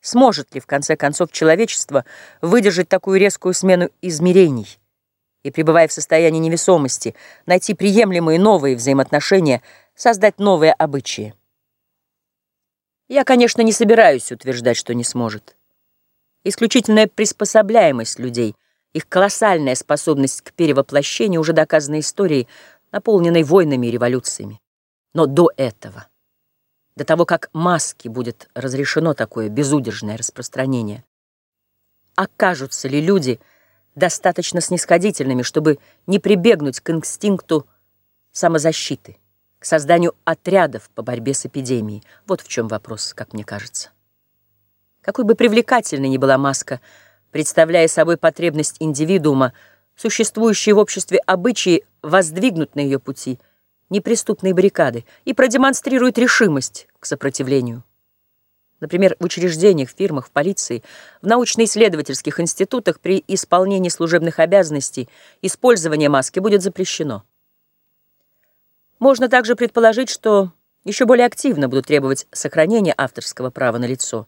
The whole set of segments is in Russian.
Сможет ли, в конце концов, человечество выдержать такую резкую смену измерений и, пребывая в состоянии невесомости, найти приемлемые новые взаимоотношения, создать новые обычаи? Я, конечно, не собираюсь утверждать, что не сможет. Исключительная приспособляемость людей, их колоссальная способность к перевоплощению уже доказана историей, наполненной войнами и революциями. Но до этого до того, как маски будет разрешено такое безудержное распространение. Окажутся ли люди достаточно снисходительными, чтобы не прибегнуть к инстинкту самозащиты, к созданию отрядов по борьбе с эпидемией? Вот в чем вопрос, как мне кажется. Какой бы привлекательной ни была маска, представляя собой потребность индивидуума, существующие в обществе обычаи воздвигнут на ее пути – неприступные баррикады и продемонстрирует решимость к сопротивлению. Например, в учреждениях, фирмах, в полиции, в научно-исследовательских институтах при исполнении служебных обязанностей использование маски будет запрещено. Можно также предположить, что еще более активно будут требовать сохранения авторского права на лицо,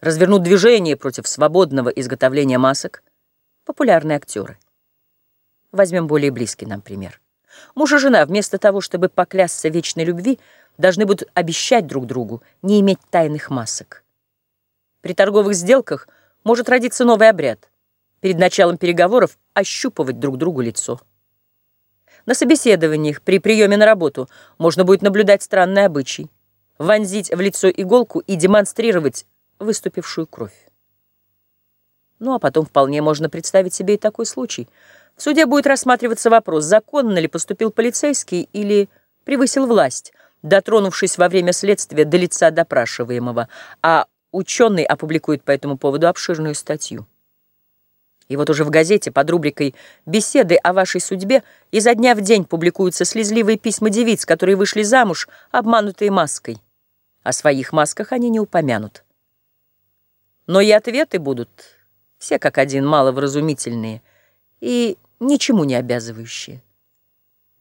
развернут движение против свободного изготовления масок популярные актеры. Возьмем более близкий нам пример. Муж и жена, вместо того, чтобы поклясться вечной любви, должны будут обещать друг другу не иметь тайных масок. При торговых сделках может родиться новый обряд. Перед началом переговоров ощупывать друг другу лицо. На собеседованиях, при приеме на работу, можно будет наблюдать странный обычай. Вонзить в лицо иголку и демонстрировать выступившую кровь. Ну, а потом вполне можно представить себе и такой случай – в суде будет рассматриваться вопрос, законно ли поступил полицейский или превысил власть, дотронувшись во время следствия до лица допрашиваемого, а ученый опубликует по этому поводу обширную статью. И вот уже в газете под рубрикой «Беседы о вашей судьбе» изо дня в день публикуются слезливые письма девиц, которые вышли замуж, обманутые маской. О своих масках они не упомянут. Но и ответы будут все как один маловразумительные и ничему не обязывающее.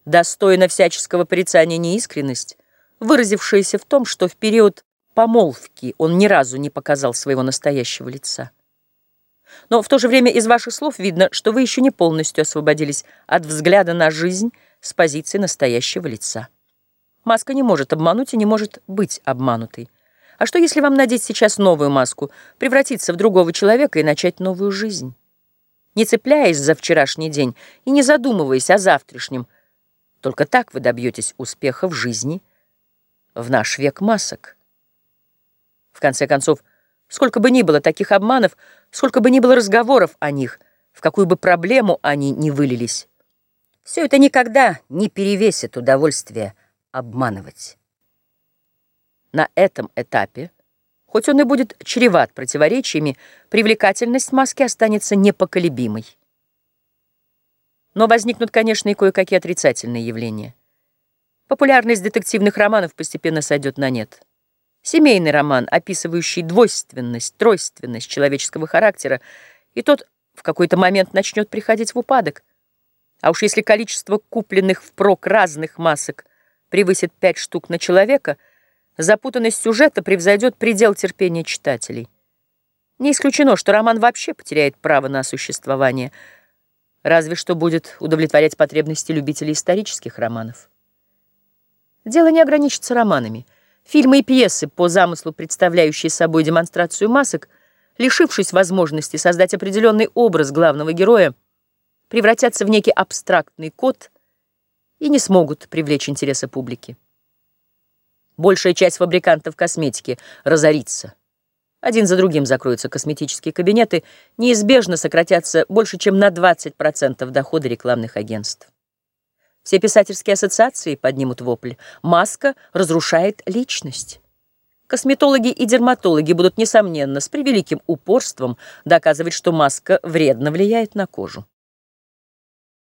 Достойна всяческого порицания неискренность, выразившаяся в том, что в период помолвки он ни разу не показал своего настоящего лица. Но в то же время из ваших слов видно, что вы еще не полностью освободились от взгляда на жизнь с позиции настоящего лица. Маска не может обмануть и не может быть обманутой. А что, если вам надеть сейчас новую маску, превратиться в другого человека и начать новую жизнь? Не цепляясь за вчерашний день и не задумываясь о завтрашнем. Только так вы добьетесь успеха в жизни в наш век масок. В конце концов, сколько бы ни было таких обманов, сколько бы ни было разговоров о них, в какую бы проблему они ни вылились, все это никогда не перевесит удовольствие обманывать. На этом этапе Хоть он и будет чреват противоречиями, привлекательность маски останется непоколебимой. Но возникнут, конечно, и кое-какие отрицательные явления. Популярность детективных романов постепенно сойдет на нет. Семейный роман, описывающий двойственность, тройственность человеческого характера, и тот в какой-то момент начнет приходить в упадок. А уж если количество купленных впрок разных масок превысит пять штук на человека – запутанность сюжета превзойдет предел терпения читателей. Не исключено, что роман вообще потеряет право на существование, разве что будет удовлетворять потребности любителей исторических романов. Дело не ограничится романами. Фильмы и пьесы, по замыслу представляющие собой демонстрацию масок, лишившись возможности создать определенный образ главного героя, превратятся в некий абстрактный код и не смогут привлечь интереса публики. Большая часть фабрикантов косметики разорится. Один за другим закроются косметические кабинеты, неизбежно сократятся больше, чем на 20% дохода рекламных агентств. Все писательские ассоциации поднимут вопль. Маска разрушает личность. Косметологи и дерматологи будут, несомненно, с превеликим упорством доказывать, что маска вредно влияет на кожу.